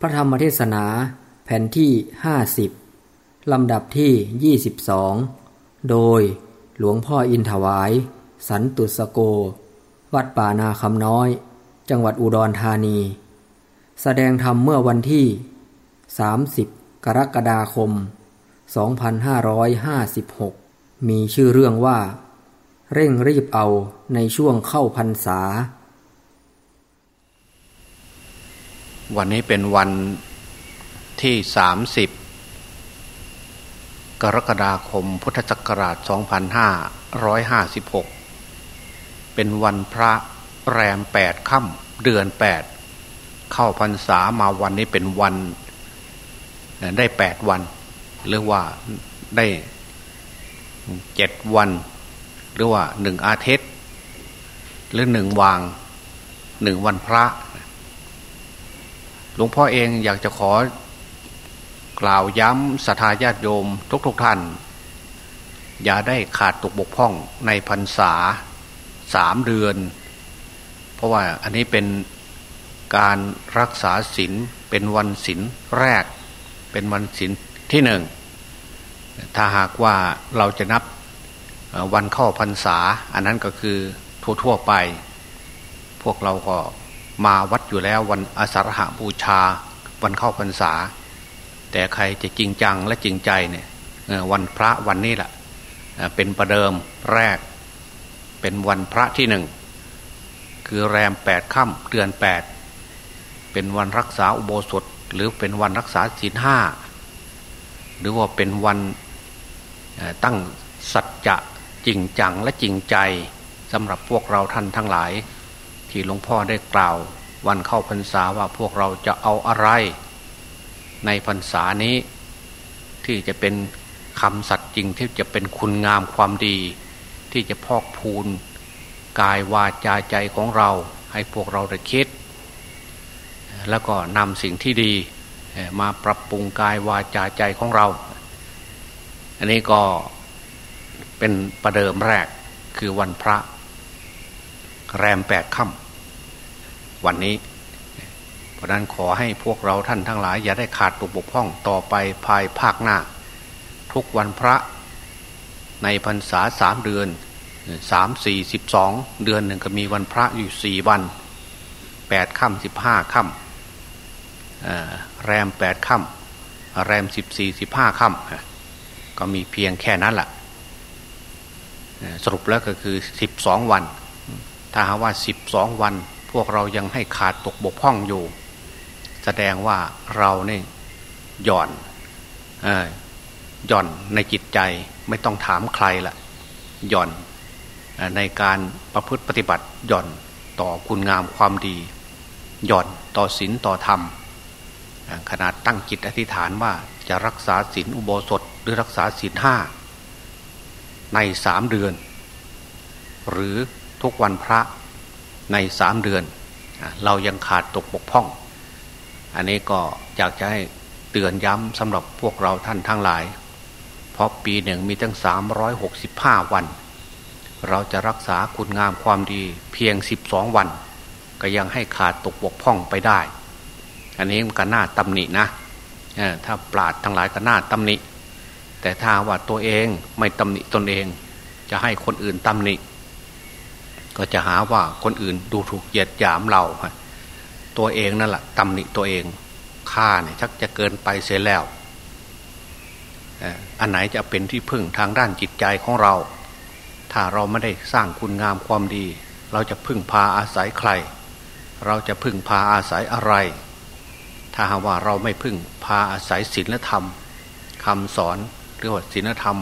พระธรรมเทศนาแผ่นที่ 50 ลำดับที่ 22 โดยหลวงพ่ออินถวาย สันตุสโก วัดป่านาคำน้อย จังหวัดอุดรธานี แสดงธรรมเมื่อวันที่ 30 กรกฎาคม 2556 มีชื่อเรื่องว่า เร่งรีบเอาในช่วงเข้าพรรษา วันนี้เป็นวันที่สามสิบกรกฎาคมพุทธศักราช 2556 เป็นวันพระแรมแปดค่ำเดือนแปดเข้าพรรษามาวันนี้เป็นวัน ได้แปดวัน หรือว่าได้เจ็ดวัน หรือว่าหนึ่งอาทิตย์ หรือหนึ่งวางหนึ่งวันพระ หลวงพ่อเองอยากจะขอกล่าวย้ำสัทธาญาติโยมทุกๆทท่าน อย่าได้ขาดตกบกพร่องในพรรษาสามเดือน เพราะว่าอันนี้เป็นการรักษาศีลเป็นวันศีลแรก เป็นวันศีลที่หนึ่งถ้าหากว่าเราจะนับวันเข้าพรรษา อันนั้นก็คือทั่วๆไป พวกเราก็ มาวัดอยู่แล้ววันอาสาฬหบูชา วันเข้าพรรษา แต่ใครจะจริงจังและจริงใจเนี่ยวันพระวันนี้แหละเป็นประเดิมแรก เป็นวันพระที่หนึ่ง คือแรมแปดค่ำเดือนแปดเป็นวันรักษาอุโบสถ หรือเป็นวันรักษาศีลห้าหรือว่าเป็นวันตั้งสัจจะจริงจังและจริงใจสำหรับพวกเราท่านทั้งหลาย ที่หลวงพ่อได้กล่าว วันเข้าพรรษาว่าพวกเราจะเอาอะไร ในพรรษานี้ ที่จะเป็นคำสัตย์จริงที่จะเป็นคุณงามความดี ที่จะพอกพูนกายวาจาใจของเรา ให้พวกเราได้คิด แล้วก็นำสิ่งที่ดีมาปรับปรุงกายวาจาใจของเรา อันนี้ก็เป็นประเดิมแรกคือวันพระ แรมแปดค่ำวันนี้ เพราะนั้นขอให้พวกเราท่านทั้งหลาย อย่าได้ขาดตกบกพร่องต่อไปภายภาคหน้า ทุกวันพระในพรรษาสามเดือนสามสี่สิบสองเดือนหนึ่งก็มีวันพระอยู่สี่วันแปดค่ำสิบห้าค่ำแรมแปดค่ำแรมสิบสี่สิบห้าค่ำก็มีเพียงแค่นั้นแหละสรุปแล้วก็คือสิบสองวัน ถ้าหาว่าสิบสองวัน พวกเรายังให้ขาดตกบกพร่องอยู่ แสดงว่าเราเนี่ยหย่อนหย่อนในจิตใจไม่ต้องถามใครละหย่อนในการประพฤติปฏิบัติหย่อนต่อคุณงามความดี หย่อนต่อศีลต่อธรรมขนาดตั้งจิตอธิษฐานว่าจะรักษาศีลอุโบสถหรือรักษาศีลห้าในสามเดือน หรือ ทุกวันพระในสามเดือน เรายังขาดตกบกพร่อง อันนี้ก็อยากจะให้เตือนย้ำสำหรับพวกเราท่านทั้งหลาย เพราะปีหนึ่งมีตั้งสามร้อยหกสิบห้าวัน เราจะรักษาคุณงามความดีเพียงสิบสองวัน ก็ยังให้ขาดตกบกพร่องไปได้ อันนี้มันก็น่าตำหนินะถ้าปราดทั้งหลายก็น่าตำหนิแต่ถ้าว่าตัวเองไม่ตำหนิตนเอง จะให้คนอื่นตำหนิ ก็จะหาว่าคนอื่นดูถูกเหยียดหยามเรา ตัวเองนั่นแหละตำหนิตัวเองข้าเนี่ยชักจะเกินไปเสียแล้วอันไหนจะเป็นที่พึ่งทางด้านจิตใจของเรา ถ้าเราไม่ได้สร้างคุณงามความดี เราจะพึ่งพาอาศัยใคร เราจะพึ่งพาอาศัยอะไร ถ้าหาว่าเราไม่พึ่งพาอาศัยศีลธรรมคำสอนหรือว่าศีลธรรม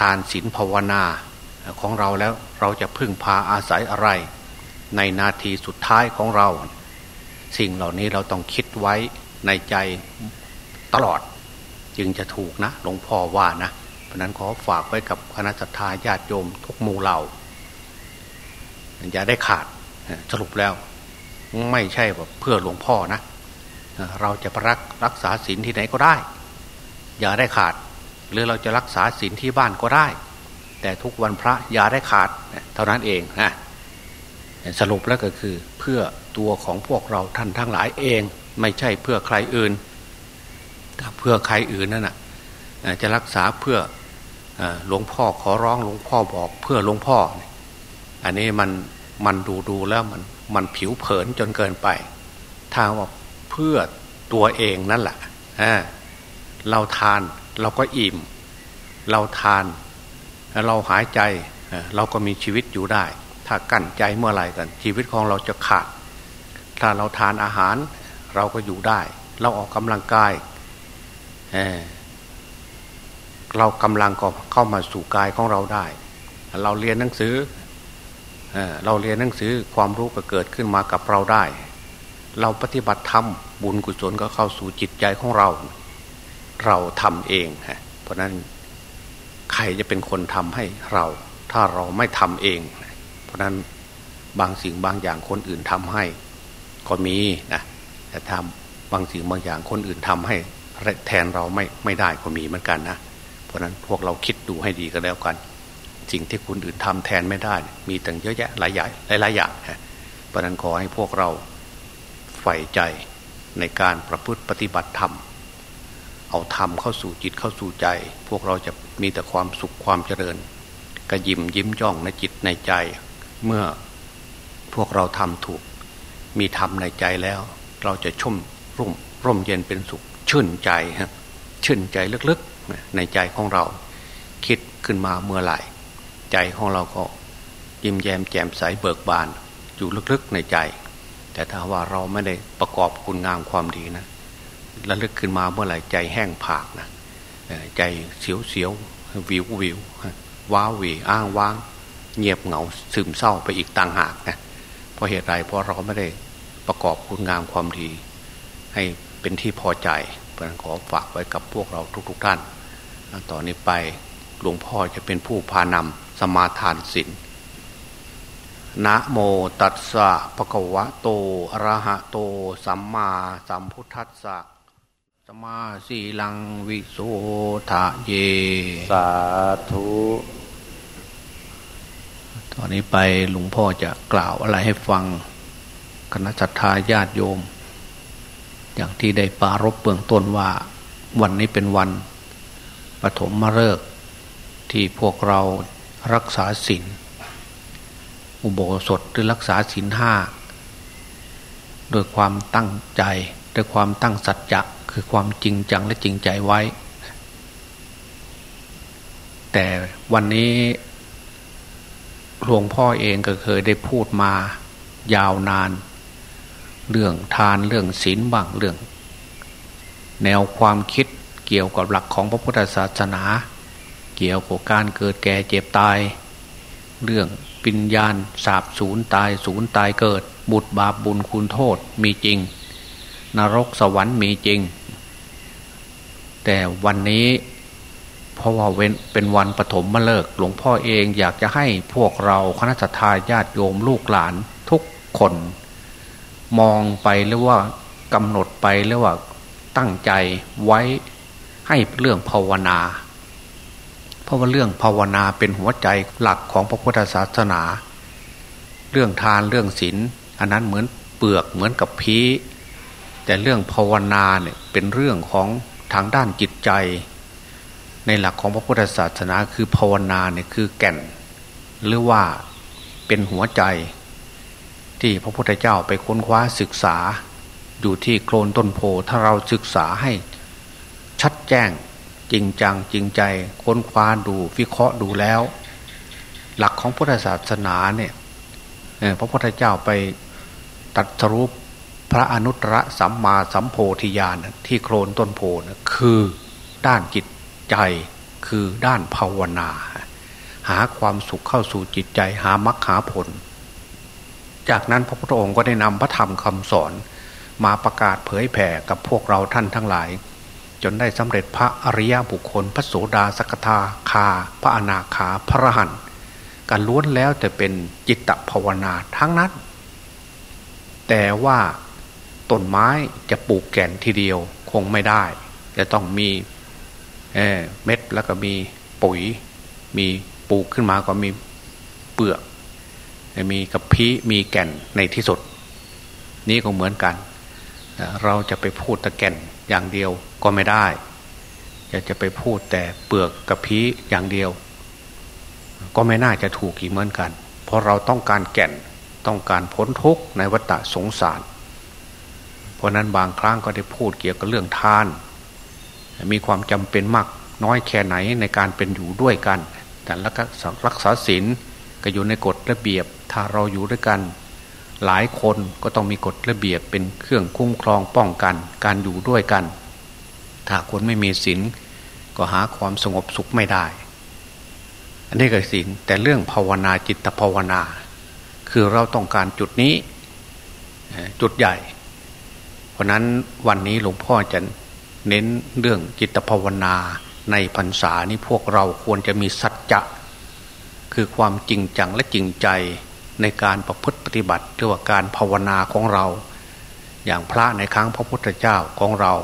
ทานศีลภาวนา ของเราแล้วเราจะพึ่งพาอาศัยอะไร ในนาทีสุดท้ายของเรา สิ่งเหล่านี้เราต้องคิดไว้ในใจตลอด จึงจะถูกนะหลวงพ่อว่านะเพราะนั้นขอฝากไว้กับคณะสัตยาญาติโยมทุกหมู่เหล่าอย่าได้ขาดสรุปแล้ว ไม่ใช่แบบเพื่อหลวงพ่อนะ เราจะรักรักษาศีลที่ไหนก็ได้ อย่าได้ขาด หรือเราจะรักษาศีลที่บ้านก็ได้ แต่ทุกวันพระอย่าได้ขาดเท่านั้นเองนะสรุปแล้วก็คือเพื่อตัวของพวกเราท่านทั้งหลายเอง ไม่ใช่เพื่อใครอื่นถ้าเพื่อใครอื่นนั่นน่ะจะรักษาเพื่อหลวงพ่อขอร้องหลวงพ่อบอกเพื่อหลวงพ่อ อันนี้มันมันดูดูแล้วมันมันผิวเผินจนเกินไป ถ้าว่าเพื่อตัวเองนั่นแหละเราทานเราก็อิ่ม เราทาน เราหายใจเราก็มีชีวิตอยู่ได้ ถ้ากั้นใจเมื่อไหร่กัน ชีวิตของเราจะขาด ถ้าเราทานอาหารเราก็อยู่ได้ เราออกกำลังกายเเรากำลังก็เข้ามาสู่กายของเราได้ เราเรียนหนังสือเเราเรียนหนังสือความรู้ก็เกิดขึ้นมากับเราได้ เราปฏิบัติธรรมบุญกุศลก็เข้าสู่จิตใจของเรา เราทำเองฮะเพราะนั้น ใครจะเป็นคนทำให้เรา ถ้าเราไม่ทำเอง เพราะนั้นบางสิ่งบางอย่างคนอื่นทำให้ ก็มีนะแต่ทำบางสิ่งบางอย่างคนอื่นทำให้แทนเราไม่ไม่ได้ก็มีเหมือนกันนะ เพราะนั้นพวกเราคิดดูให้ดีก็แล้วกัน สิ่งที่คนอื่นทำแทนไม่ได้ มีตั้งเยอะแยะหลายอย่างหลายๆอย่างนะเพราะนั้นขอให้พวกเราใฝ่ใจในการประพฤติปฏิบัติธรรม เอาธรรมเข้าสู่จิตเข้าสู่ใจ พวกเราจะมีแต่ความสุขความเจริญกระยิมยิ้มย่องในจิตในใจ เมื่อพวกเราทำถูก มีธรรมในใจแล้ว เราจะชุ่มร่มร่มเย็นเป็นสุข ชื่นใจฮะชื่นใจลึกๆในใจของเรา คิดขึ้นมาเมื่อไหร่ ใจของเราก็ยิ้มแย้มแจ่มใสเบิกบาน อยู่ลึกๆในใจ แต่ถ้าว่าเราไม่ได้ประกอบคุณงามความดีนะ ระลึกขึ้นมาเมื่อไหร่ใจแห้งผากนะใจเสียวเสียววิววิวว้าวีอ้างว้าง เงียบเหงาซึมเศร้าไปอีกต่างหากนะเพราะเหตุไรเพราะเราไม่ได้ประกอบคุณงามความดี ให้เป็นที่พอใจเพราะนั้นขอฝากไว้กับพวกเราทุก ๆ ท่านต่อนนี้ไปหลวงพ่อจะเป็นผู้พานำสมาทานศีลนะโมตัสสะภะคะวะโต อะระหะโต สัมมาสัมพุทธัสสะ มาสีลังวิโสทะเย สาธุ ตอนนี้ไปหลวงพ่อจะกล่าวอะไรให้ฟังคณะสัตยาญาติโยม อย่างที่ได้ปารบเบื้องต้นว่า วันนี้เป็นวันปฐมมฤกษ์ที่พวกเรารักษาศีลอุโบสถหรือรักษาศีลห้าโดยความตั้งใจด้วยความตั้งสัจจะ คือความจริงจังและจริงใจไว้ แต่วันนี้หลวงพ่อเองก็เคยได้พูดมายาวนาน เรื่องทานเรื่องศีลบ้างเรื่อง แนวความคิดเกี่ยวกับหลักของพระพุทธศาสนา เกี่ยวกับการเกิดแก่เจ็บตาย เรื่องปิญญาณสาบสูญตายสูญตายเกิด บุตรบาปบุญคุณโทษมีจริง นรกสวรรค์มีจริง แต่วันนี้เพราะว่าเป็นวันปฐมมาเลิกหลวงพ่อเองอยากจะให้พวกเราคณะทาญาติโยมลูกหลานทุกคน มองไปหรือว่ากำหนดไปหรือว่าตั้งใจไว้ให้เรื่องภาวนา เพราะว่าเรื่องภาวนาเป็นหัวใจหลักของพระพุทธศาสนา เรื่องทานเรื่องศีลอันนั้นเหมือนเปลือกเหมือนกับพีแต่เรื่องภาวนาเนี่ยเป็นเรื่องของ ทางด้านจิตใจ ในหลักของพระพุทธศาสนาคือภาวนาเนี่ยคือแก่น หรือว่าเป็นหัวใจ ที่พระพุทธเจ้าไปค้นคว้าศึกษา อยู่ที่โคลนต้นโพถ้าเราศึกษาให้ชัดแจ้งจริงจังจริงใจค้นคว้าดูวิเคราะห์ดูแล้ว หลักของพุทธศาสนาเนี่ยพระพุทธเจ้าไปตัดสรุป พระอนุตตรสัมมาสัมโพธิญาณที่โคลนต้นโพนะคือด้านจิตใจคือด้านภาวนา หาความสุขเข้าสู่จิตใจหามรรคหาผล จากนั้นพระพุทธองค์ก็ได้นำพระธรรมคำสอนมาประกาศเผยแผ่กับพวกเราท่านทั้งหลาย จนได้สำเร็จพระอริยบุคคล พระโสดาสกทาคา พระอนาคาพระรหันการล้วนแล้วแต่เป็นจิตภาวนาทั้งนั้น แต่ว่า ต้นไม้จะปลูกแก่นทีเดียวคงไม่ได้ จะต้องมีเเม็ดแล้วก็มีปุ๋ย มีปลูกขึ้นมาก็มีเปลือก มีกระพี้มีแก่นในที่สุด นี้ก็เหมือนกัน เราจะไปพูดตะแก่นอย่างเดียวก็ไม่ได้จะจะไปพูดแต่เปลือกกระพี้อย่างเดียว ก็ไม่น่าจะถูกอีกเหมือนกัน เพราะเราต้องการแก่นต้องการพ้นทุกข์ในวัฏสงสาร ราะนั้นบางครั้งก็ได้พูดเกี่ยวกับเรื่องทาน มีความจำเป็นมากน้อยแค่ไหนในการเป็นอยู่ด้วยกัน แต่รักษาศีลก็อยู่ในกฎระเบียบ ถ้าเราอยู่ด้วยกัน หลายคนก็ต้องมีกฎระเบียบเป็นเครื่องคุ้มครองป้องกัน การอยู่ด้วยกัน ถ้าคนไม่มีศีลก็หาความสงบสุขไม่ได้ อันนี้ก็ศีลแต่เรื่องภาวนาจิตภาวนา คือเราต้องการจุดนี้ จุดใหญ่ เพราะนั้นวันนี้หลวงพ่อจะเน้นเรื่องจิตภาวนาในพรรษานี้พวกเราควรจะมีสัจจะ คือความจริงจังและจริงใจในการประพฤติปฏิบัติหรือว่าการภาวนาของเรา อย่างพระในครั้งพระพุทธเจ้าของเรา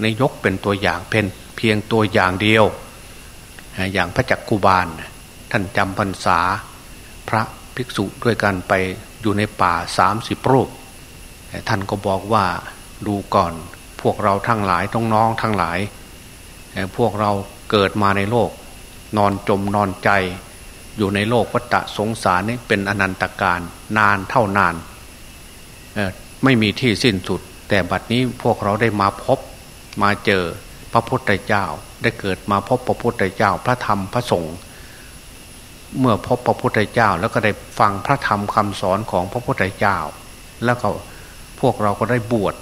ในยกเป็นตัวอย่างเป็นเพียงตัวอย่างเดียว อย่างพระจักกุบาล ท่านจำพรรษา พระภิกษุด้วยกันไปอยู่ในป่าสามสิบรูป ท่านก็บอกว่า ดูก่อน พวกเราทั้งหลายต้องน้องทั้งหลาย พวกเราเกิดมาในโลก นอนจมนอนใจ อยู่ในโลกวัฏสงสารนี่เป็นอนันตการนานเท่านาน ไม่มีที่สิ้นสุด แต่บัดนี้พวกเราได้มาพบมาเจอพระพุทธเจ้า ได้เกิดมาพบพระพุทธเจ้าพระธรรมพระสงฆ์เมื่อพบพระพุทธเจ้าแล้วก็ได้ฟังพระธรรมคำสอนของพระพุทธเจ้า แล้วก็พวกเราก็ได้บวช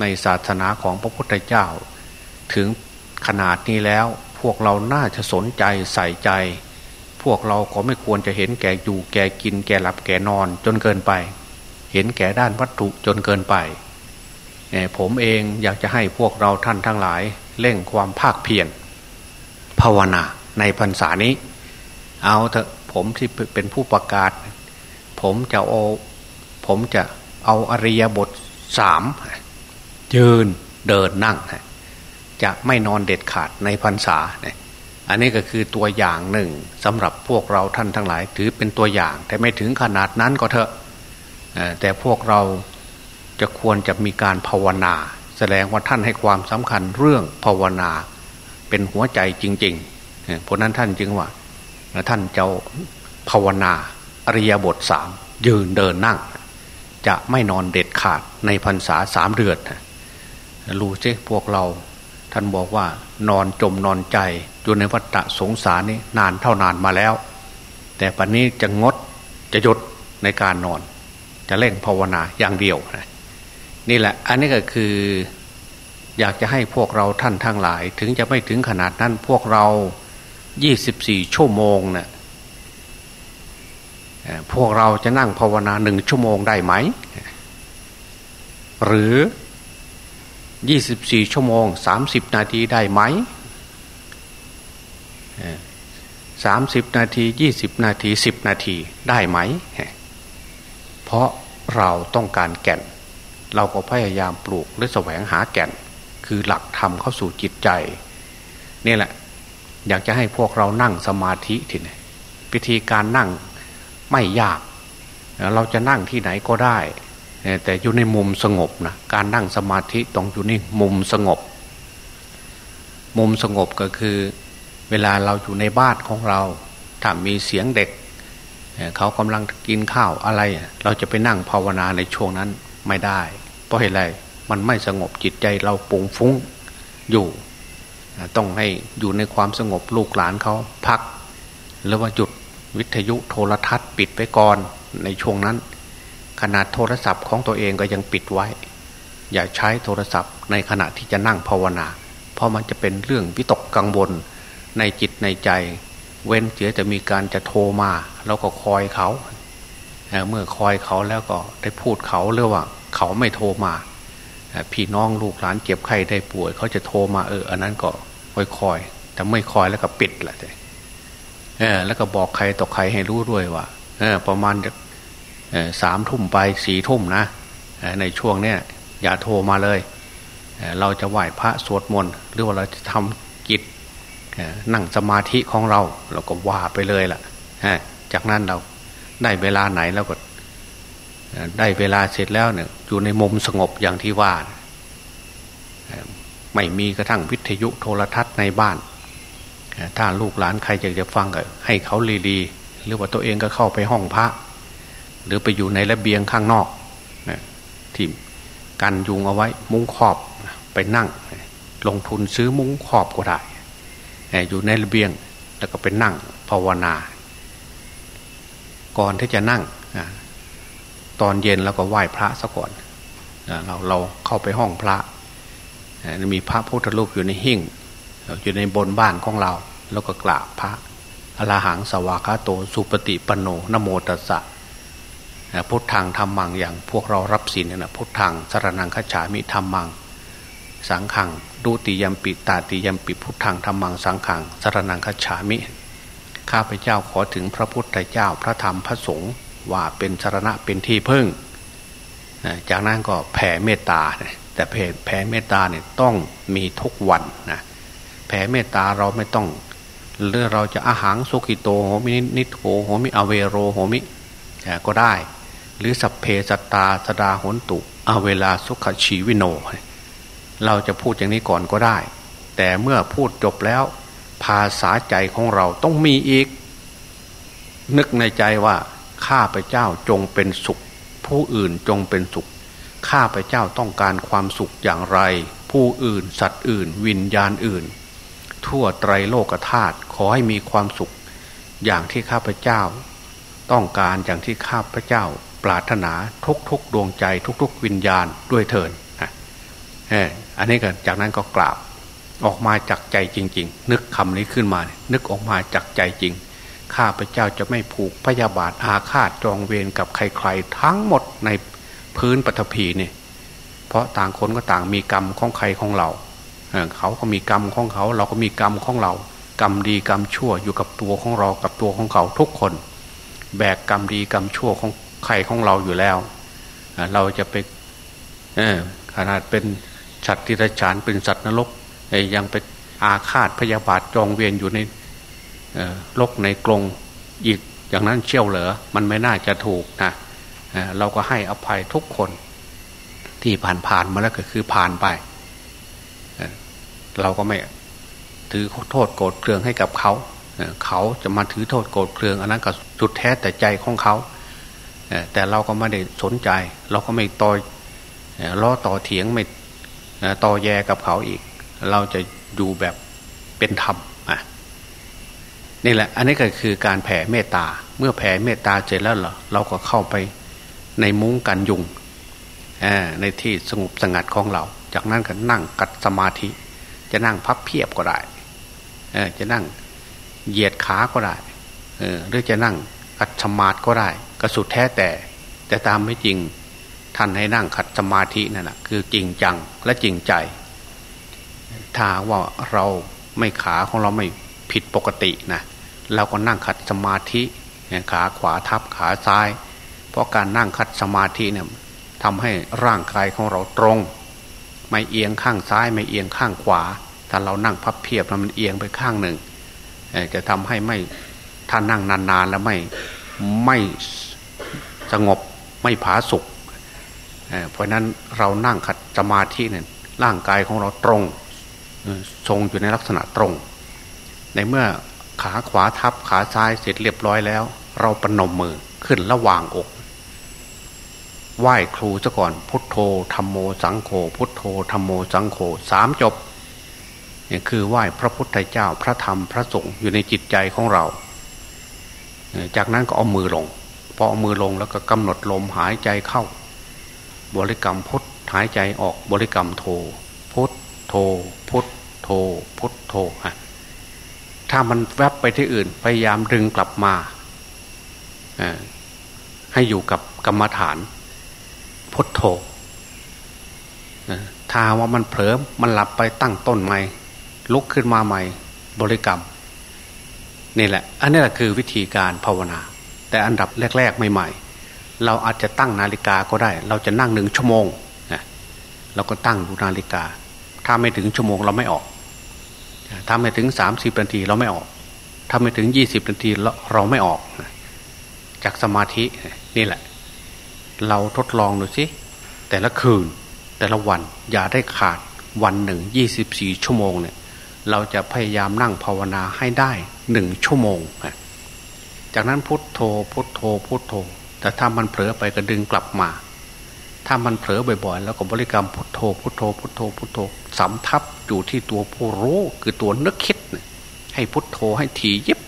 ในศาสนาของพระพุทธเจ้า ถึงขนาดนี้แล้วพวกเราน่าจะสนใจใส่ใจ พวกเราก็ไม่ควรจะเห็นแก่อยู่แก่กินแก่หลับแก่นอนจนเกินไป เห็นแก่ด้านวัตถุจนเกินไปผมเองอยากจะให้พวกเราท่านทั้งหลายเร่งความภาคเพียรภาวนาในพรรษานี้ เอาเถอะผมที่เป็นผู้ประกาศ ผมจะเอาผมจะเอาอริยบทสาม ยืนเดินนั่ง จะไม่นอนเด็ดขาดในพรรษาเนี่ยอันนี้ก็คือตัวอย่างหนึ่งสำหรับพวกเราท่านทั้งหลาย ถือเป็นตัวอย่าง แต่ไม่ถึงขนาดนั้นก็เถอะแต่พวกเราจะควรจะมีการภาวนา แสดงว่าท่านให้ความสำคัญเรื่องภาวนา เป็นหัวใจจริงๆเพราะนั้นท่านจึงว่าท่านเจ้าภาวนา อริยบทสามยืนเดินนั่ง จะไม่นอนเด็ดขาดในพรรษาสามเดือน รู้ใช่พวกเรา ท่านบอกว่านอนจมนอนใจอยู่ในวัฏสงสารนี้นานเท่านานมาแล้ว แต่ปัจนี้จะงดจะหยุดในการนอน จะเล่งภาวนาอย่างเดียวนะนี่แหละ อันนี้ก็คือ อยากจะให้พวกเราท่านทั้งหลาย ถึงจะไม่ถึงขนาดนั้นพวกเรา 24 ชั่วโมงเนะ่ยพวกเราจะนั่งภาวนาหนึ่งชั่วโมงได้ไหม หรือ ยี่สิบสี่ชั่วโมงสามสิบนาทีได้ไหมสามสิบนาทียี่สิบนาทีสิบนาทีได้ไหม เพราะเราต้องการแก่น เราก็พยายามปลูกและแสวงหาแก่น คือหลักธรรมเข้าสู่จิตใจ นี่แหละ อยากจะให้พวกเรานั่งสมาธิทีนี้พิธีการนั่งไม่ยาก เราจะนั่งที่ไหนก็ได้ แต่อยู่ในมุมสงบนะการนั่งสมาธิต้องอยู่ในมุมสงบ มุมสงบก็คือเวลาเราอยู่ในบ้านของเรา ถ้ามีเสียงเด็ก เขากำลังกินข้าวอะไร เราจะไปนั่งภาวนาในช่วงนั้นไม่ได้ เพราะเหตุไรมันไม่สงบจิตใจเราปุงฟุ้งอยู่ ต้องให้อยู่ในความสงบลูกหลานเขาพัก หรือว่าหยุดวิทยุโทรทัศน์ปิดไปก่อนในช่วงนั้น ขนาดโทรศัพท์ของตัวเองก็ยังปิดไว้ อย่าใช้โทรศัพท์ในขณะที่จะนั่งภาวนา เพราะมันจะเป็นเรื่องวิตกกังวลในจิตในใจ เว้นเสียจะมีการจะโทรมา แล้วก็คอยเขาเมื่อคอยเขาแล้วก็ได้พูดเขาเรื่องว่า เขาไม่โทรมาพี่น้องลูกหลานเจ็บไข้ได้ป่วย เขาจะโทรมาเอออันนั้นก็คอยคอยแต่ไม่คอยแล้วก็ปิดแหละเออแล้วก็บอกใครต่อใครให้รู้ด้วยว่าเออประมาณ สามทุ่มไปสี่ทุ่มนะในช่วงเนี้ยอย่าโทรมาเลยเราจะไหว้พระสวดมนต์หรือว่าเราจะทำกิจนั่งสมาธิของเรา เราก็ว่าไปเลยล่ะจากนั้นเราได้เวลาไหนแล้วก็ได้เวลาเสร็จแล้วเนี่ยอยู่ในมุมสงบอย่างที่ว่า ไม่มีกระทั่งวิทยุโทรทัศน์ในบ้าน ถ้าลูกหลานใครอยากจะฟังก็ให้เขาลีๆหรือว่าตัวเองก็เข้าไปห้องพระ หรือไปอยู่ในระเบียงข้างนอกที่กันยุงเอาไว้มุ้งขอบไปนั่ง ลงทุนซื้อมุ้งขอบก็ได้อยู่ในระเบียงแล้วก็ไปนั่งภาวนา ก่อนที่จะนั่งตอนเย็นแล้วก็ไหว้พระซะก่อนเราเราเข้าไปห้องพระมีพระพุทธรูปอยู่ในหิ้งอยู่ในบนบ้านของเรา แล้วก็กราบพระอรหังสวากาโตสุปฏิปโนนโมตัสสะ พุทธังธรรมังอย่างพวกเรารับศีลเนี่ยนะพุทธังสรนังขจามิธรรมัง สังฆัง ทุติยัมปิตะติยัมปิพุทธังธัมมังสังฆัง สะระณัง คัจฉามิ ข้าพเจ้าขอถึงพระพุทธเจ้าพระธรรมพระสงฆ์ว่าเป็นสรณะเป็นที่พึ่ง จากนั้นก็แผ่เมตตา แต่แผ่แผ่เมตตาเนี่ยต้องมีทุกวันนะแผ่เมตตาเราไม่ต้องเรื่องเราจะอะหัง สุขิโตโหมินิททุกโข โหมิ อะเวโรโหมิก็ได้ หรือสัพเพ สัตตาสะทา โหนตุเอาเวลาสุขชีวิโน เราจะพูดอย่างนี้ก่อนก็ได้ แต่เมื่อพูดจบแล้ว ภาษาใจของเราต้องมีอีก นึกในใจว่า ข้าพเจ้าจงเป็นสุข ผู้อื่นจงเป็นสุข ข้าพเจ้าต้องการความสุขอย่างไร ผู้อื่น สัตว์อื่น วิญญาณอื่น ทั่วไตรโลกธาตุขอให้มีความสุข อย่างที่ข้าพเจ้า ต้องการอย่างที่ข้าพเจ้า ปรารถนาทุกทุกดวงใจ ทุก ๆ วิญญาณด้วยเถินอันนี้ก็จากนั้นก็กราบออกมาจากใจจริง ๆ นึกคำนี้ขึ้นมา นึกออกมาจากใจจริง ข้าพเจ้าจะไม่ผูกพยาบาทอาฆาตจองเวรกับใครๆ ทั้งหมดในพื้นปฐพีนี่เพราะต่างคนก็ต่างมีกรรมของใครของเรา เขาก็มีกรรมของเขา เราก็มีกรรมของเรา กรรมดีกรรมชั่วอยู่กับตัวของเรากับตัวของเขาทุกคน แบกกรรมดีกรรมชั่วของ ใครของเราอยู่แล้ว เราจะไปขนาดเป็นสัตว์ที่ระฉานเป็นสัตว์นรกยังไปอาฆาตพยาบาทจองเวียนอยู่ในลกในกรงอีกอย่างนั้นเชี่ยวเหรอมันไม่น่าจะถูกนะเราก็ให้อภัยทุกคนที่ผ่านผ่านมาแล้วก็คือผ่านไป เราก็ไม่ถือโทษโกรธเคืองให้กับเขา เขาจะมาถือโทษโกรธเคืองอันนั้นก็สุดแท้แต่ใจของเขา แต่เราก็ไม่ได้สนใจ เราก็ไม่ต่อล้อต่อเถียงไม่ต่อแยกับเขาอีก เราจะอยู่แบบเป็นธรรมอะนี่แหละ อันนี้ก็คือการแผ่เมตตา เมื่อแผ่เมตตาเสร็จแล้วเหรอเราก็เข้าไปในมุ้งกันยุงในที่สงบสงัดของเรา จากนั้นก็นั่งกัดสมาธิ จะนั่งพับเพียบก็ได้จะนั่งเหยียดขาก็ได้หรือจะนั่งกัดสมาธิก็ได้ ก็สุดแท้แต่ แต่ตามไม่จริงท่านให้นั่งขัดสมาธินั่นแหะคือจริงจังและจริงใจ ถ้าว่าเราไม่ขาของเราไม่ผิดปกตินะเราก็นั่งขัดสมาธิขาขวาทับขาซ้าย เพราะการนั่งขัดสมาธิเนี่ยทำให้ร่างกายของเราตรง ไม่เอียงข้างซ้ายไม่เอียงข้างขวา ถ้าเรานั่งพับเพียบมันเอียงไปข้างหนึ่งจะทำให้ไม่ถ้านั่งนานๆแล้วไม่ไม่ สงบไม่ผาสุกเพราะนั้นเรานั่งขัดสมาธิเนี่ยร่างกายของเราตรงทรงอยู่ในลักษณะตรง ในเมื่อขาขวาทับขาซ้ายเสร็จเรียบร้อยแล้ว เราปนมมือขึ้นระหว่างอก ไหว้ครูซะก่อนพุทโธธรรมโมสังโฆพุทโธธรรมโมสังโฆสามจบเนี่ยคือไหว้พระพุทธเจ้าพระธรรมพระสงฆ์อยู่ในจิตใจของเรา จากนั้นก็เอามือลง อเอมือลงแล้วก็กำหนดลมหายใจเข้า บริกรรมพุทหายใจออกบริกรรมโท พุทโท พุทโท พุทโทฮะถ้ามันแวบไปที่อื่น พยายามดึงกลับมาให้อยู่กับกรรมฐาน พุทโธถ้าว่ามันเผลอมันหลับไปตั้งต้นใหม่ ลุกขึ้นมาใหม่ บริกรรม นี่แหละ อันนี้แหละคือวิธีการภาวนา แต่อันดับแรก ๆ ใหม่ ๆ เราอาจจะตั้งนาฬิกาก็ได้ เราจะนั่งหนึ่งชั่วโมงนะเราก็ตั้งดูนาฬิกา ถ้าไม่ถึงชั่วโมงเราไม่ออก ถ้าไม่ถึงสามสิบนาทีเราไม่ออก ถ้าไม่ถึงยี่สิบนาทีเราไม่ออก จากสมาธินี่แหละ เราทดลองดูสิแต่ละคืนแต่ละวันอย่าได้ขาดวันหนึ่งยี่สิบสี่ชั่วโมงเนี่ยเราจะพยายามนั่งภาวนาให้ได้หนึ่งชั่วโมง จากนั้นพุทโธพุทโธพุทโธ แต่ถ้ามันเผลอไปก็ดึงกลับมา ถ้ามันเผลอบ่อยๆ แล้วก็บริกรรมพุทโธพุทโธพุทโธพุทโธสำทับอยู่ที่ตัวผู้รู้คือตัวนึกคิด ให้พุทโธให้ทียิบ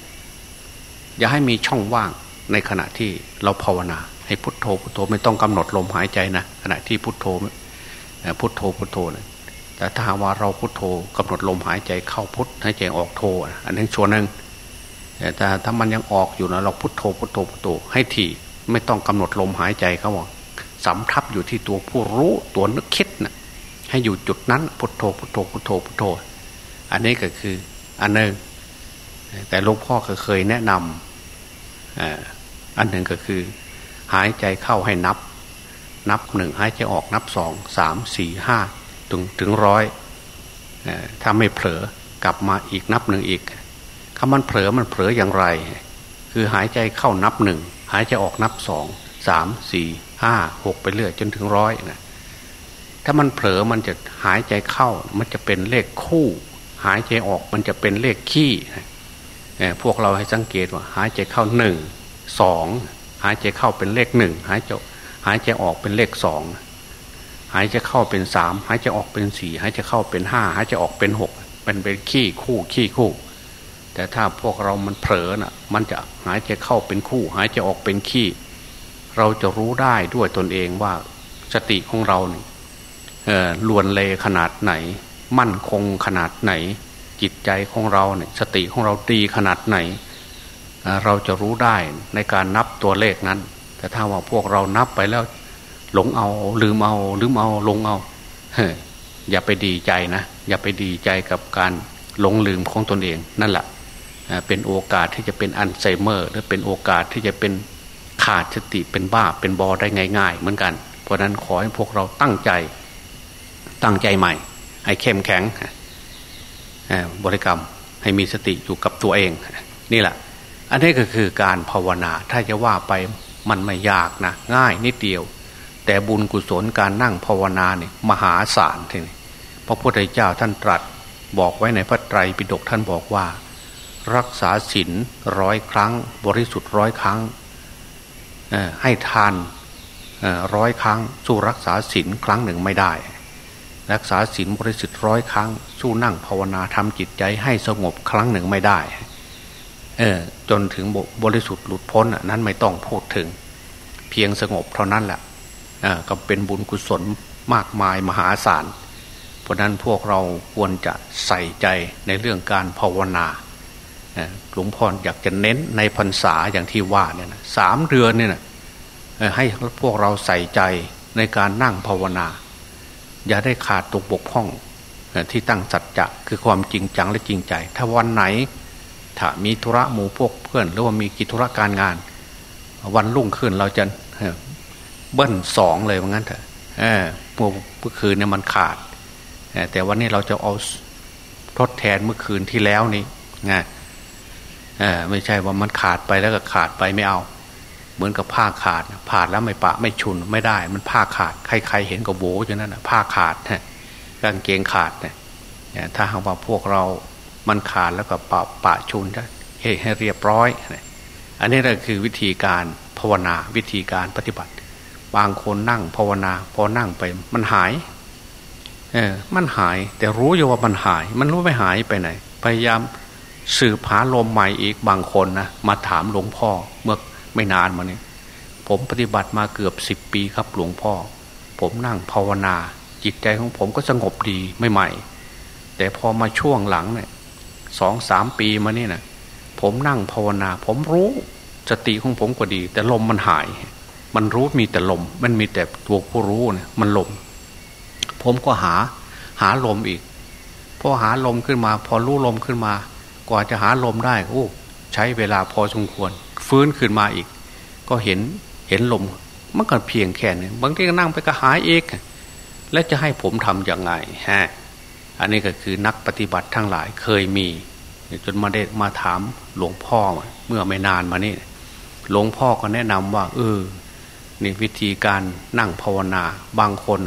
อย่าให้มีช่องว่างในขณะที่เราภาวนา ให้พุทโธพุทโธไม่ต้องกำหนดลมหายใจนะขณะที่พุทโธพุทโธพุทโธนะแต่ถ้าว่าเราพุทโธกำหนดลมหายใจเข้าพุทหายใจออกโธอันนี้ชวนหนึ่ง แต่ถ้ามันยังออกอยู่นะเราพุทโธพุทโธพุทโธให้ทีไม่ต้องกำหนดลมหายใจเขาบอกสำทับอยู่ที่ตัวผู้รู้ตัวนึกคิดนะ่ะให้อยู่จุดนั้นพุทโธพุทโธพุทโธพุทโธ อันนี้ก็คืออันหนึ่งแต่หลวงพ่อเคยแนะนำอันหนึ่งก็คือ หายใจเข้าให้นับ นับหนึ่งหายใจออกนับสองสามสี่ห้าถึงถึงร้อยถ้าไม่เผลอกลับมาอีกนับหนึ่งอีก คำมันเผลอมันเผลออย่างไร คือหายใจเข้านับหนึ่งหายใจออกนับสองสามสี่ห้าหกไปเรื่อยจนถึงร้อยนะถ้ามันเผลอมันจะหายใจเข้า มันจะเป็นเลขคู่ หายใจออกมันจะเป็นเลขขี้พวกเราให้สังเกตว่า หายใจเข้าหนึ่งสองหายใจเข้าเป็นเลขหนึ่งหายใจหายใจออกเป็นเลขสองหายใจเข้าเป็นสามหายใจออกเป็นสี่หายใจเข้าเป็นห้าหายใจออกเป็นหกเป็นเป็นขี้คู่ขี้คู่ แต่ถ้าพวกเรามันเผลอน่ะ มันจะหายใจเข้าเป็นคู่ หายใจออกเป็นขี้ เราจะรู้ได้ด้วยตนเองว่าสติของเราเนี่ยลวนเลขนาดไหน มั่นคงขนาดไหน จิตใจของเราเนี่ยสติของเราดีขนาดไหนเราจะรู้ได้ในการนับตัวเลขนั้น แต่ถ้าว่าพวกเรานับไปแล้ว หลงเอาลืมเอาลืมเอาลงเอาอย่าไปดีใจนะ อย่าไปดีใจกับการหลงลืมของตนเองนั่นแหละ เป็นโอกาสที่จะเป็นอัลไซเมอร์หรือเป็นโอกาสที่จะเป็นขาดสติเป็นบ้าเป็นบอได้ง่าย ๆ เหมือนกัน เพราะนั้นขอให้พวกเราตั้งใจตั้งใจใหม่ ให้เข้มแข็งบริกรรมให้มีสติอยู่กับตัวเอง นี่แหละ อันนี้ก็คือการภาวนาถ้าจะว่าไปมันไม่ยากนะง่ายนิดเดียว แต่บุญกุศลการนั่งภาวนาเนี่ยมหาศาลทีนี้พระพุทธเจ้าท่านตรัสบอกไว้ในพระไตรปิฎกท่านบอกว่า รักษาศีลร้อยครั้ง บริสุทธิ์ร้อยครั้งให้ทานร้อยครั้ง สู้รักษาศีลครั้งหนึ่งไม่ได้ รักษาศีลบริสุทธิ์ร้อยครั้ง สู้นั่งภาวนาทำจิตใจให้สงบครั้งหนึ่งไม่ได้เออจนถึงบริสุทธิ์หลุดพ้นนั้นไม่ต้องพูดถึง เพียงสงบเท่านั้นแหละก็เป็นบุญกุศลมากมายมหาศาล เพราะนั้นพวกเราควรจะใส่ใจในเรื่องการภาวนา หลวงพ่ออยากจะเน้นในพรรษาอย่างที่ว่าเนี่ยนะสามเดือนเนี่ยนะให้พวกเราใส่ใจในการนั่งภาวนา อย่าได้ขาดตกบกพร่องที่ตั้งสัจจะคือความจริงจังและจริงใจ ถ้าวันไหน ถ้ามีธุระหมู่พวกเพื่อน หรือว่ามีกิจธุระการงาน วันรุ่งขึ้นเราจะเบิ้ลสองเลยว่างั้นเถอะเมื่อคืนเนี่ยมันขาดแต่วันนี้เราจะเอาทดแทนเมื่อคืนที่แล้วนี่ไง ไม่ใช่ว่ามันขาดไปแล้วก็ขาดไปไม่เอา เหมือนกับผ้าขาดผ่าแล้วไม่ปะไม่ชุนไม่ได้ มันผ้าขาด ใครๆเห็นก็โวอย่างนั้นนะผ้าขาดนะกางเกงขาดเนี่ยถ้าหากว่าพวกเรามันขาดแล้วก็ปะปะชุนให้ให้เรียบร้อย อันนี้ก็คือวิธีการภาวนาวิธีการปฏิบัติ บางคนนั่งภาวนา พอนั่งไปมันหายเออมันหาย แต่รู้อยู่ว่ามันหาย มันรู้ไม่หายไปไหน พยายาม สืบหาลมใหม่อีกบางคนนะมาถามหลวงพ่อเมื่อไม่นานมานี้ผมปฏิบัติมาเกือบสิบปีครับหลวงพ่อ ผมนั่งภาวนา จิตใจของผมก็สงบดีไม่ใหม่ แต่พอมาช่วงหลังเนี่ยสองสามปีมานี่นะผมนั่งภาวนา ผมรู้สติของผมก็ดี แต่ลมมันหาย มันรู้มีแต่ลม มันมีแต่ตัวผู้รู้เนี่ยมันลม ผมก็หาหาลมอีกพอหาลมขึ้นมา พอรู้ลมขึ้นมา กว่าจะหาลมได้โอ้ใช้เวลาพอสมควร ฟื้นขึ้นมาอีก ก็เห็นเห็นลมมันก็เพียงแค่นี้บางทีก็นั่งไปก็หายเองและจะให้ผมทํำยังไงฮะอันนี้ก็คือนักปฏิบัติทั้งหลายเคยมีจนมาได้มาถามหลวงพ่อเมื่อไม่นานมานี่หลวงพ่อก็แนะนำว่าเออนี่วิธีการนั่งภาวนาบางคน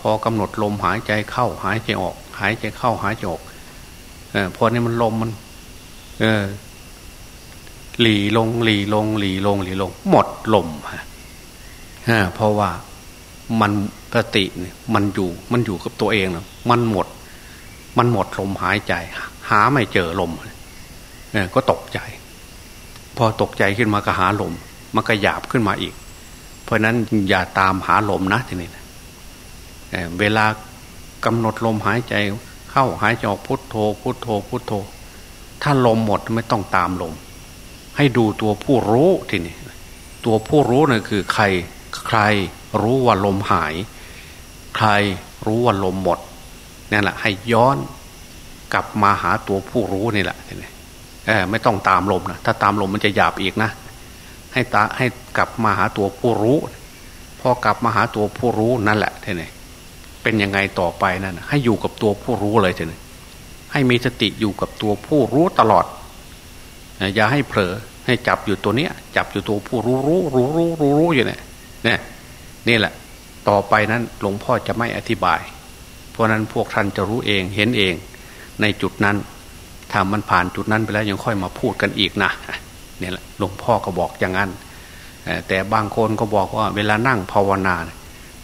พอกำหนดลมหายใจเข้าหายใจออก หายใจเข้าหายใจออก ออพอนี่มันลมมัน เออ หลีลง หลีลง หลีลง หลีลง หมดลมฮะเพราะว่ามันสติเนี่ยมันอยู่มันอยู่กับตัวเองนะมันหมด มันหมดลมหายใจ หาไม่เจอลมเนี่ยก็ตกใจ พอตกใจขึ้นมาก็หาลม มันก็หยาบขึ้นมาอีก เพราะนั้นอย่าตามหาลมนะทีนี้เวลากำหนดลมหายใจ เข้าหายใจออกพุทโธ พุทโธ พุทโธ ถ้าลมหมดไม่ต้องตามลม ให้ดูตัวผู้รู้ทีนี้ตัวผู้รู้นั่นคือใครใครรู้ว่าลมหาย ใครรู้ว่าลมหมดนั่นแหละให้ย้อนกลับมาหาตัวผู้รู้นี่แหละเออไม่ต้องตามลมนะถ้าตามลมมันจะหยาบอีกนะ ให้ตาให้กลับมาหาตัวผู้รู้ พอกลับมาหาตัวผู้รู้นั่นแหละท่นี่ เป็นยังไงต่อไปนั่นให้อยู่กับตัวผู้รู้เลยท่นี่ให้มีสติอยู่กับตัวผู้รู้ตลอด อย่าให้เผลอให้จับอยู่ตัวเนี้ย จับอยู่ตัวผู้รู้รู้รู้รู้รู้รู้อยู่เนี่ยนี่นี่แหละ ต่อไปนั้นหลวงพ่อจะไม่อธิบาย เพราะนั้นพวกท่านจะรู้เองเห็นเองในจุดนั้นถ้ามันผ่านจุดนั้นไปแล้วยังค่อยมาพูดกันอีกนะเนี่ยแหละหลวงพ่อก็บอกอย่างนั้นแต่บางคนก็บอกว่าเวลานั่งภาวนา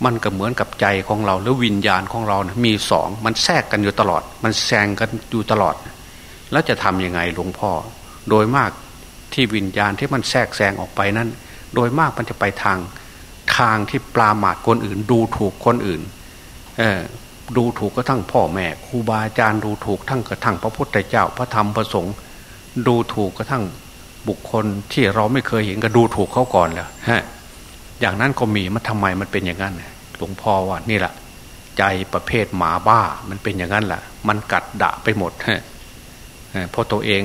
มันก็เหมือนกับใจของเราหรือวิญญาณของเรานะมีสองมันแทรกกันอยู่ตลอด มันแซงกันอยู่ตลอด แล้วจะทํำยังไงหลวงพ่อ โดยมากที่วิญญาณที่มันแทรกแซงออกไปนั้น โดยมากมันจะไปทางทางที่ปลาหมาดคนอื่น ดูถูกคนอื่นเออดูถูกก็ทั้งพ่อแม่ครูบาอาจารย์ดูถูกทั้งกระทั่งพระพุทธเจ้าพระธรรมพระสงฆ์ดูถูกกระทั่งบุคคลที่เราไม่เคยเห็นก็ดูถูกเขาก่อนแล้วฮะอย่างนั้นก็มีมันทำไมมันเป็นอย่างนั้นห ลวงพ่อว่านี่แหละใจประเภทหมาบ้า มันเป็นอย่างนั้นแหละมันกัดดะไปหมดฮเพราะตัวเอง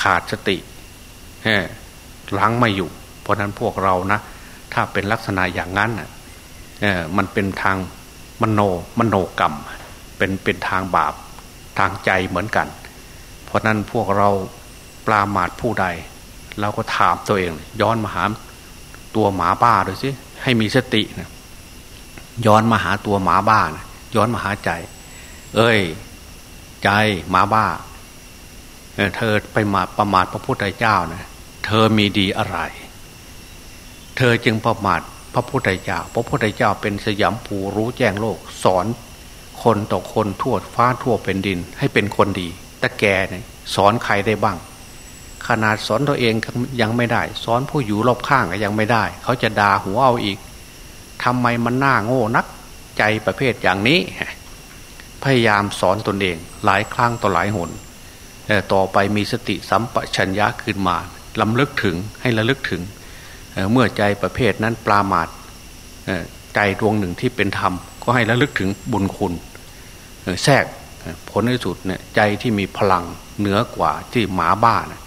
ขาดสติล้างไม่อยู่ เพราะนั้นพวกเรานะ ถ้าเป็นลักษณะอย่างนั้นเออมันเป็นทางมโนมโนกรรม เป็นเป็นทางบาปทางใจเหมือนกัน เพราะนั้นพวกเราปลาหมาดผู้ใด เราก็ถามตัวเอง ย้อนมาหาตัวหมาบ้าดูสิให้มีสตินะ ย้อนมาหาตัวหมาบ้านะย้อนมาหาใจ เอ้ย ใจหมาบ้าเธอไปมาประมาทพระพุทธเจ้านะเธอมีดีอะไร เธอจึงประมาทพระพุทธเจ้า พระพุทธเจ้าเป็นสยามภูรู้แจ้งโลก สอนคนต่อคนทั่วฟ้าทั่วเป็นดิน ให้เป็นคนดี แต่แกเนี่ยสอนใครได้บ้าง ขนาดสอนตัวเองยังไม่ได้ สอนผู้อยู่รอบข้างก็ยังไม่ได้ เขาจะด่าหัวเอาอีก ทำไมมันน่าโง่นักใจประเภทอย่างนี้ พยายามสอนตนเองหลายครั้งต่อหลายหนต่อไปมีสติสัมปชัญญะขึ้นมาลำลึกถึงให้ระลึกถึง เมื่อใจประเภทนั้นปลาหมาดใจดวงหนึ่งที่เป็นธรรม ก็ให้ระลึกถึงบุญคุณแทรกผลในสุดเนี่ยใจที่มีพลังเหนือกว่าที่หมาบ้านะ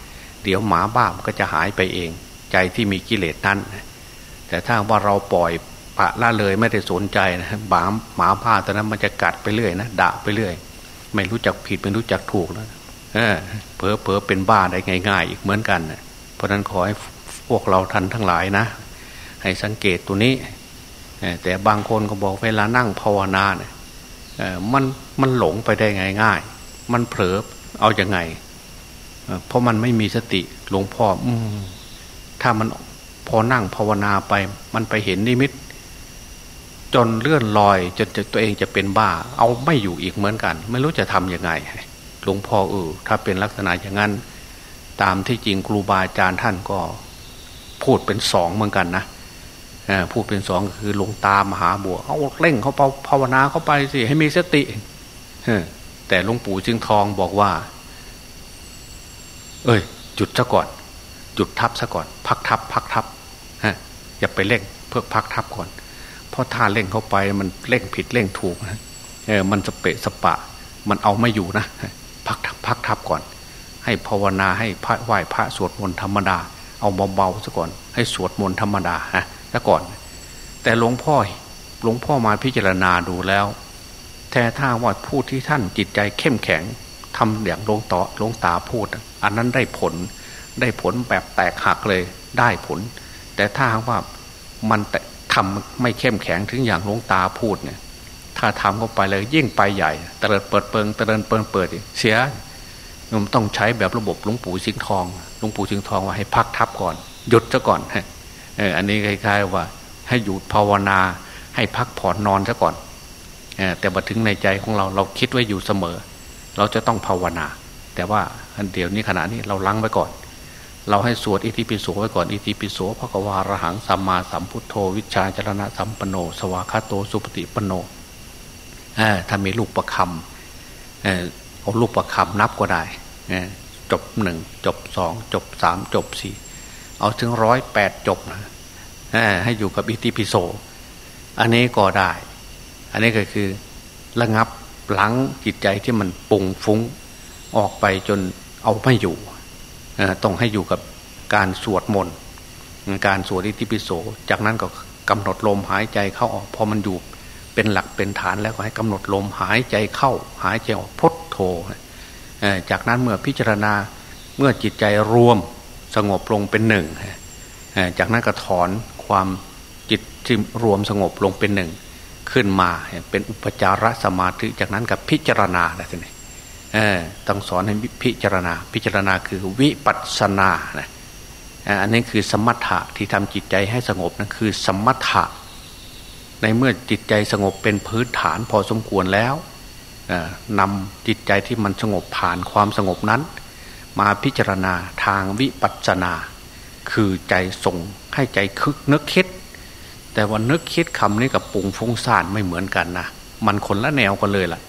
เดี๋ยวหมาบ้ามันก็จะหายไปเอง ใจที่มีกิเลสนั้น แต่ถ้าว่าเราปล่อย ปะละเลยไม่ได้สนใจนะหมาหมาบ้าตอนนั้นมันจะกัดไปเรื่อยนะด่าไปเรื่อย ไม่รู้จักผิดไม่รู้จักถูกแล้วเออเพอเพอเป็นบ้าได้ง่ายๆ อีกเหมือนกันนะเพราะนั้นขอให้พวกเราทันทั้งหลายนะ ให้สังเกตตัวนี้แต่บางคนก็บอกเวลานั่งภาวนาเนี่ยมันมันหลงไปได้ง่ายๆมันเผลอเอาอยัางไงเพราะมันไม่มีสติหลวงพ่ออถ้ามันพอนั่งภาวนาไป มันไปเห็นนิมิต จนเลื่อนลอยจนตัวเองจะเป็นบ้า เอาไม่อยู่อีกเหมือนกัน ไม่รู้จะทำยังไงหลวงพ่อเออถ้าเป็นลักษณะอย่างนั้น ตามที่จริงครูบาอาจารย์ท่านก็ พูดเป็นสองเหมือนกันนะพูดเป็นสองคือลงตามหาบัวเอาเร่งเขาภาวนาเข้าไปสิให้มีสติแต่หลวงปู่จึงทองบอกว่า เอ้ยจุดซะก่อนจุดทับซะก่อน พักทับ พักทับฮะอย่าไปเร่งเพื่อพักทับก่อน เพราะถ้าเร่งเข้าไปมันเร่งผิดเร่งถูกนะเออมันสเปะสปะ มันเอาไม่อยู่นะพักพักทับก่อน ให้ภาวนาให้พระไหว้พระสวดมนต์ธรรมดา เอาเบาๆซะก่อน ให้สวดมนต์ธรรมดาฮะซะก่อน แต่หลวงพ่อหลวงพ่อมาพิจารณาดูแล้วแท้ถ้าว่าพูดที่ท่านจิตใจเข้มแข็งทำอย่างลงต่อลงตาพูด อันนั้นได้ผลได้ผลแบบแตกหักเลยได้ผล แต่ถ้าว่ามัน ทำไม่เข้มแข็งถึงอย่างหลวงตาพูดเนี่ย ถ้าทำเข้าไปเลยยิ่งไปใหญ่เตลิดเปิดเปิงเตลิดเปิงเปิดเสียมันต้องใช้แบบระบบหลวงปู่สิงห์ทองหลวงปู่สิงห์ทองว่าให้พักทับก่อนหยุดซะก่อนเอออันนี้คล้ายๆว่า ให้หยุดภาวนา ให้พักผ่อนนอนซะก่อนแต่มาถึงในใจของเราเราคิดไว้อยู่เสมอ เราจะต้องภาวนา แต่ว่าอันเดียวนี้ขณะนี้เราลังไว้ก่อน เราให้สวดอิติปิโสไว้ก่อนอิติปิโสพระกวาระหังสัมมาสัมพุทโธ วิชาจรณะสัมปโน สวากาโตสุปฏิปโนถ้ามีลูกประคำเอาลูกประคำนับก็ได้จบหนึ่งจบสองจบสามจบสี่เอาถึงร้อยแปดจบนะให้อยู่กับอิติปิโส อันนี้ก็ได้ อันนี้ก็คือระงับหลังจิตใจที่มันปุ่งฟุ้งออกไปจนเอาไม่อยู่ ต้องให้อยู่กับการสวดมนต์การสวดอิติปิโส จากนั้นก็กำหนดลมหายใจเข้าออกพอมันอยู่เป็นหลักเป็นฐานแล้วก็ให้กำหนดลมหายใจเข้า หายใจออกพุทโธจากนั้นเมื่อพิจารณาเมื่อจิตใจรวมสงบลงเป็นหนึ่งจากนั้นก็ถอนความจิตที่รวมสงบลงเป็นหนึ่งขึ้นมาเป็นอุปจารสมาธิจากนั้นกับพิจารณาอะไรทีนี้ ต้องสอนให้พิจารณา พิจารณาคือวิปัสสนานะอันนี้คือสมถะที่ทำจิตใจให้สงบนั่นคือสมถะ ในเมื่อจิตใจสงบเป็นพื้นฐานพอสมควรแล้วนำจิตใจที่มันสงบผ่านความสงบนั้น มาพิจารณาทางวิปัสสนา คือใจส่งให้ใจคึกนึกคิด แต่ว่านึกคิดคำนี้กับปุงฟุ้งซ่านไม่เหมือนกันนะมันคนละแนวกันเลยล่ะ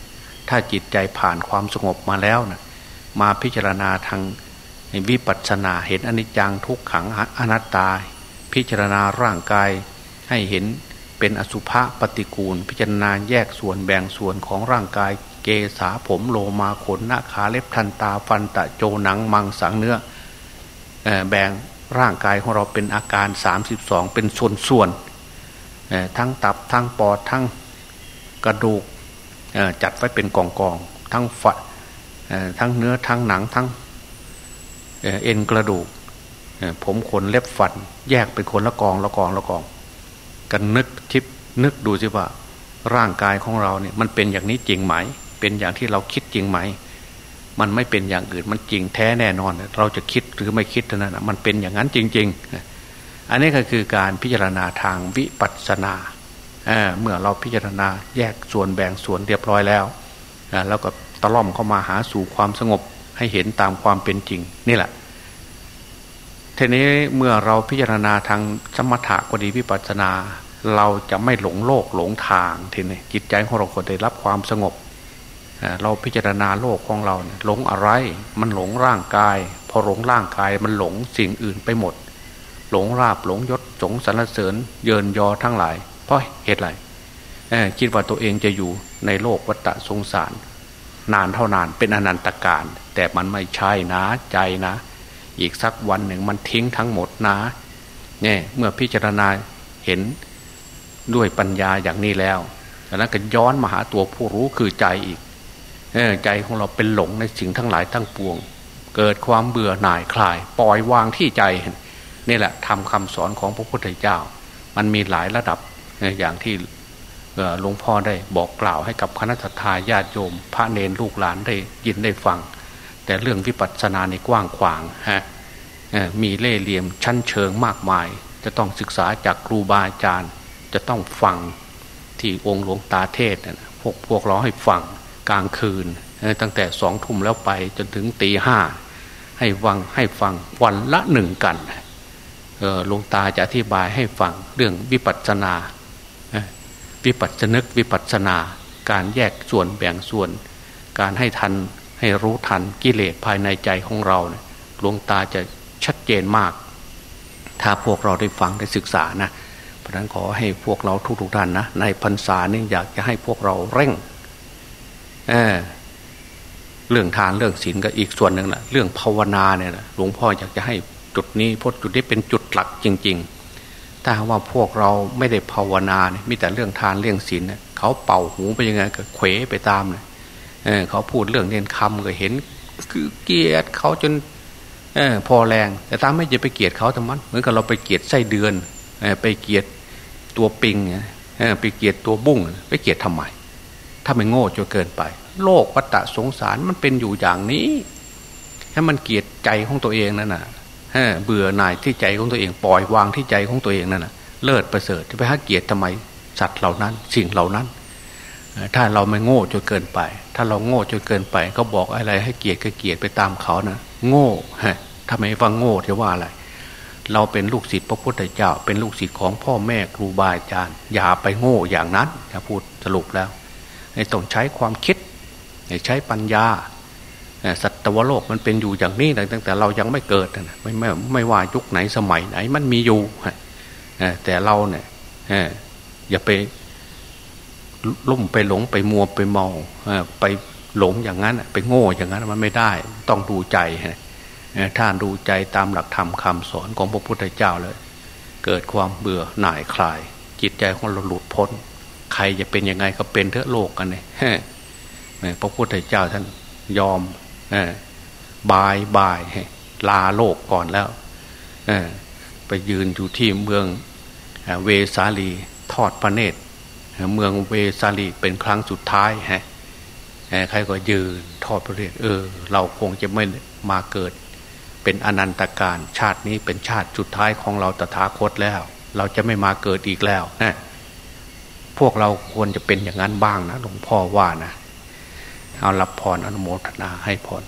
ถ้าจิตใจผ่านความสงบมาแล้วนะมาพิจารณาทางวิปัสสนาเห็นอนิจจังทุกขังอนัตตา พิจารณาร่างกายให้เห็นเป็นอสุภะปฏิกูล พิจารณาแยกส่วนแบ่งส่วนของร่างกาย เกษาผมโลมาขนหน้าขาเล็บทันตาฟันตะโจหนังมังสังเนื้อแบ่งร่างกายของเราเป็นอาการ 32 เป็นส่วนๆทั้งตับทั้งปอดทั้งกระดูก จัดไว้เป็นกองกองทั้งฝัทั้งเนื้อทั้งหนังทั้งเอ็นกระดูกผมขนเล็บฟัน แยกเป็นคนละกองละกองละกองกันนึกทิพนึกดูสิว่า ร่างกายของเราเนี่ยมันเป็นอย่างนี้จริงไหม เป็นอย่างที่เราคิดจริงไหม มันไม่เป็นอย่างอื่นมันจริงแท้แน่นอน เราจะคิดหรือไม่คิดเท่านั้นมันเป็นอย่างนั้นจริง ๆ อันนี้ก็คือการพิจารณาทางวิปัสสนา เเมื่อเราพิจารณาแยกส่วนแบ่งส่วนเรียบร้อยแล้วแล้วก็ตะล่อมเข้ามาหาสู่ความสงบให้เห็นตามความเป็นจริงนี่แหละทีนี้เมื่อเราพิจารณาทางสมถะก็ดีวิปัสสนา เราจะไม่หลงโลกหลงทางทีนี้จิตใจของเราคนได้รับความสงบเราพิจารณาโลกของเราหลงอะไร มันหลงร่างกาย พอหลงร่างกายมันหลงสิ่งอื่นไปหมด หลงราบหลงยศสงสรรเสริญ เยินยอทั้งหลาย ราะเหตุไรคิดว่าตัวเองจะอยู่ในโลกวัฏสงสาร นานเท่านานเป็นอนันตการ แต่มันไม่ใช่นะใจนะ อีกสักวันหนึ่งมันทิ้งทั้งหมดนะเนี่ยเมื่อพิจารณาเห็นด้วยปัญญาอย่างนี้แล้วแล้วก็ย้อนมาหาตัวผู้รู้คือใจอีกใจของเราเป็นหลงในสิ่งทั้งหลายทั้งปวง เกิดความเบื่อหน่ายคลาย ปล่อยวางที่ใจนี่แหละทำคำสอนของพระพุทธเจ้า มันมีหลายระดับ อย่างที่หลวงพ่อได้บอกกล่าวให้กับคณะทาญาติโยม พระเนรลูกหลานได้ยินได้ฟัง แต่เรื่องวิปัสสนาในกว้างขวางฮะมีเล่เหลี่ยมชั้นเชิงมากมาย จะต้องศึกษาจากครูบาอาจารย์ จะต้องฟังที่องค์หลวงตาเทศนะพวกพวกเราให้ฟังกลางคืน ตั้งแต่สองทุ่มแล้วไปจนถึงตีห้าให้ฟังให้ฟังวันละหนึ่งกันหลวงตาจะอธิบายให้ฟังเรื่องวิปัสสนา วิปัสสนึกวิปัสสนา การแยกส่วนแบ่งส่วน การให้ทันให้รู้ทันกิเลสภายในใจของเราเนี่ยหลวงตาจะชัดเจนมาก ถ้าพวกเราได้ฟังได้ศึกษานะเพราะนั้นขอให้พวกเราทุกๆท่านนะในพรรษานี่อยากจะให้พวกเราเร่งเเรื่องทานเรื่องศีลก็อีกส่วนหนึ่งแหละเรื่องภาวนาเนี่ยหลวงพ่ออยากจะให้จุดนี้พจุดนี้เป็นจุดหลักจริง ๆ ถ้าว่าพวกเราไม่ได้ภาวนาเนี่ยมีแต่เรื่องทานเรื่องศีลเนี่ยเขาเป่าหูไปยังไงก็เขวไปตามเนี่ยเเขาพูดเรื่องเน้นคำก็เห็นคือเกลียดเขาจนอพอแรง แต่ตามไม่จะไปเกลียดเขาทำมันเหมือนกับเราไปเกลียดไส้เดือนไปเกลียดตัวปิงไปเกลียดตัวบุ้งไปเกลียดทำไม ถ้าไม่โง่จนเกินไป โลกวัฏสงสารมันเป็นอยู่อย่างนี้ ให้มันเกียดใจของตัวเองนั่นน่ะ เบื่อหน่ายที่ใจของตัวเองปล่อยวางที่ใจของตัวเองนั่นนะเลิศประเสริฐจะไปหาเกียรติทำไมสัตว์เหล่านั้นสิ่งเหล่านั้น ถ้าเราไม่โง่จนเกินไป ถ้าเราโง่จนเกินไปเขาบอกอะไรให้เกียรติก็เกียรติไปตามเขานะโง่ฮะทำไมฟังโง่จะว่าอะไร เราเป็นลูกศิษย์พระพุทธเจ้า เป็นลูกศิษย์ของพ่อแม่ครูบาอาจารย์ อย่าไปโง่อย่างนั้นจะพูดสรุปแล้วต้องใช้ความคิดใช้ปัญญา สัตวโลกมันเป็นอยู่อย่างนี้ตั้งแต่เรายังไม่เกิดนะไม่ไม่ไม่ว่ายุคไหนสมัยไหนมันมีอยู่แต่เราเนี่ยอย่าไปลุ่มไปหลงไปมัวไปเมาไปหลงอย่างนั้นไปโง่อย่างนั้นมันไม่ได้ต้องดูใจถ้านดูใจตามหลักธรรมคาสอนของพระพุทธเจ้าเลย เกิดความเบื่อหน่ายคลาย จิตใจของเราหลุดพ้น ใครจะเป็นยังไงก็เป็นเถอะโลกกันเนี่ยพระพุทธเจ้าท่านยอม บายบายลาโลกก่อนแล้วไปยืนอยู่ที่เมืองเวสาลีทอดพระเนตร เมืองเวสาลีเป็นครั้งสุดท้ายฮะใครก็ยืนทอดพระเนตรเออ เราคงจะไม่มาเกิด เป็นอนันตการชาตินี้เป็นชาติสุดท้ายของเราตถาคตแล้ว เราจะไม่มาเกิดอีกแล้วนะพวกเราควรจะเป็นอย่างนั้นบ้างนะหลวงพ่อว่านะ เอารับพรอนุโมทนาให้พร